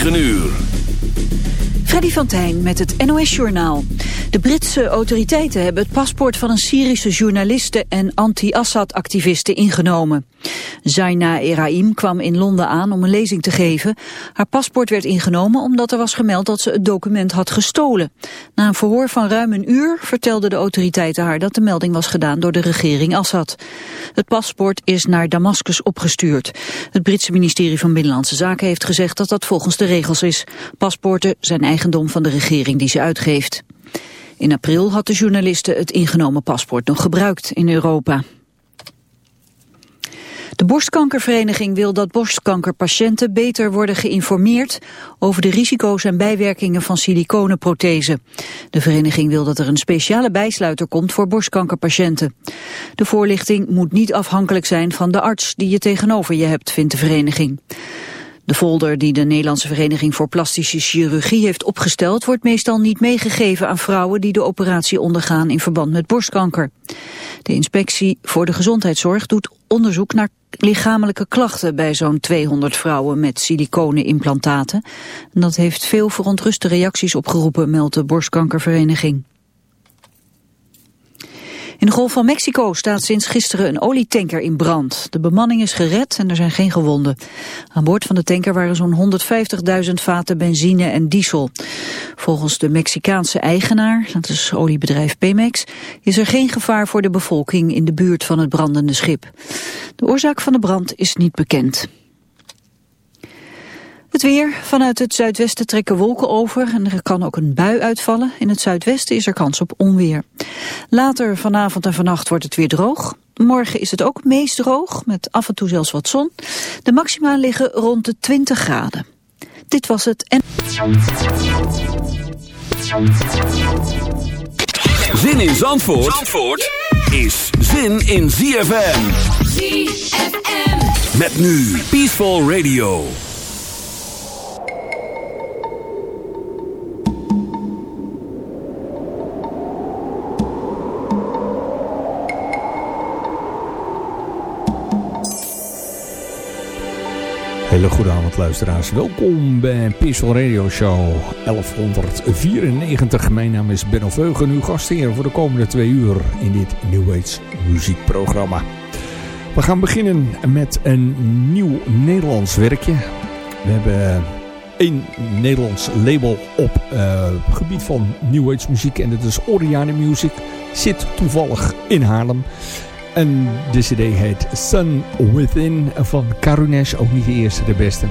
9 uur. Freddy van met het NOS-journaal. De Britse autoriteiten hebben het paspoort van een Syrische journaliste en anti-Assad-activiste ingenomen. Zaina Eraim kwam in Londen aan om een lezing te geven. Haar paspoort werd ingenomen omdat er was gemeld dat ze het document had gestolen. Na een verhoor van ruim een uur vertelden de autoriteiten haar dat de melding was gedaan door de regering Assad. Het paspoort is naar Damascus opgestuurd. Het Britse ministerie van Binnenlandse Zaken heeft gezegd dat dat volgens de regels is. Paspoorten zijn eigendom van de regering die ze uitgeeft. In april had de journaliste het ingenomen paspoort nog gebruikt in Europa. De borstkankervereniging wil dat borstkankerpatiënten beter worden geïnformeerd over de risico's en bijwerkingen van siliconenprothesen. De vereniging wil dat er een speciale bijsluiter komt voor borstkankerpatiënten. De voorlichting moet niet afhankelijk zijn van de arts die je tegenover je hebt, vindt de vereniging. De folder die de Nederlandse Vereniging voor Plastische Chirurgie heeft opgesteld... wordt meestal niet meegegeven aan vrouwen die de operatie ondergaan in verband met borstkanker. De inspectie voor de gezondheidszorg doet onderzoek naar lichamelijke klachten bij zo'n 200 vrouwen met siliconenimplantaten. En dat heeft veel verontruste reacties opgeroepen, meldt de borstkankervereniging. In de Golf van Mexico staat sinds gisteren een olietanker in brand. De bemanning is gered en er zijn geen gewonden. Aan boord van de tanker waren zo'n 150.000 vaten benzine en diesel. Volgens de Mexicaanse eigenaar, dat is oliebedrijf Pemex, is er geen gevaar voor de bevolking in de buurt van het brandende schip. De oorzaak van de brand is niet bekend. Het weer. Vanuit het zuidwesten trekken wolken over en er kan ook een bui uitvallen. In het zuidwesten is er kans op onweer. Later vanavond en vannacht wordt het weer droog. Morgen is het ook meest droog, met af en toe zelfs wat zon. De maxima liggen rond de 20 graden. Dit was het en... Zin in Zandvoort, Zandvoort is zin in ZFM. ZFM. Met nu Peaceful Radio. Hele goede luisteraars. Welkom bij Peaceful Radio Show 1194. Mijn naam is Benno Veugen, uw gastheer voor de komende twee uur in dit New Age muziekprogramma. We gaan beginnen met een nieuw Nederlands werkje. We hebben één Nederlands label op uh, gebied van New Age muziek en dat is Oriane Music. Zit toevallig in Haarlem. En de cd heet Sun Within van Karunesh. Ook niet de eerste, de beste.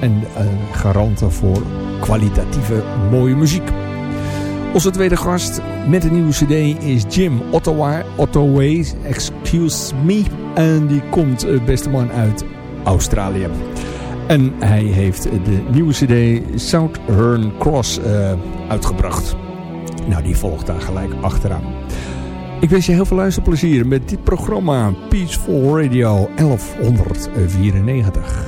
En een garante voor kwalitatieve mooie muziek. Onze tweede gast met een nieuwe cd is Jim Ottawa, Ottaway, excuse me. En die komt, eh, beste man, uit Australië. En hij heeft de nieuwe cd Southern Cross uh, uitgebracht. Nou, die volgt daar gelijk achteraan. Ik wens je heel veel luisterplezier met dit programma Peaceful Radio 1194.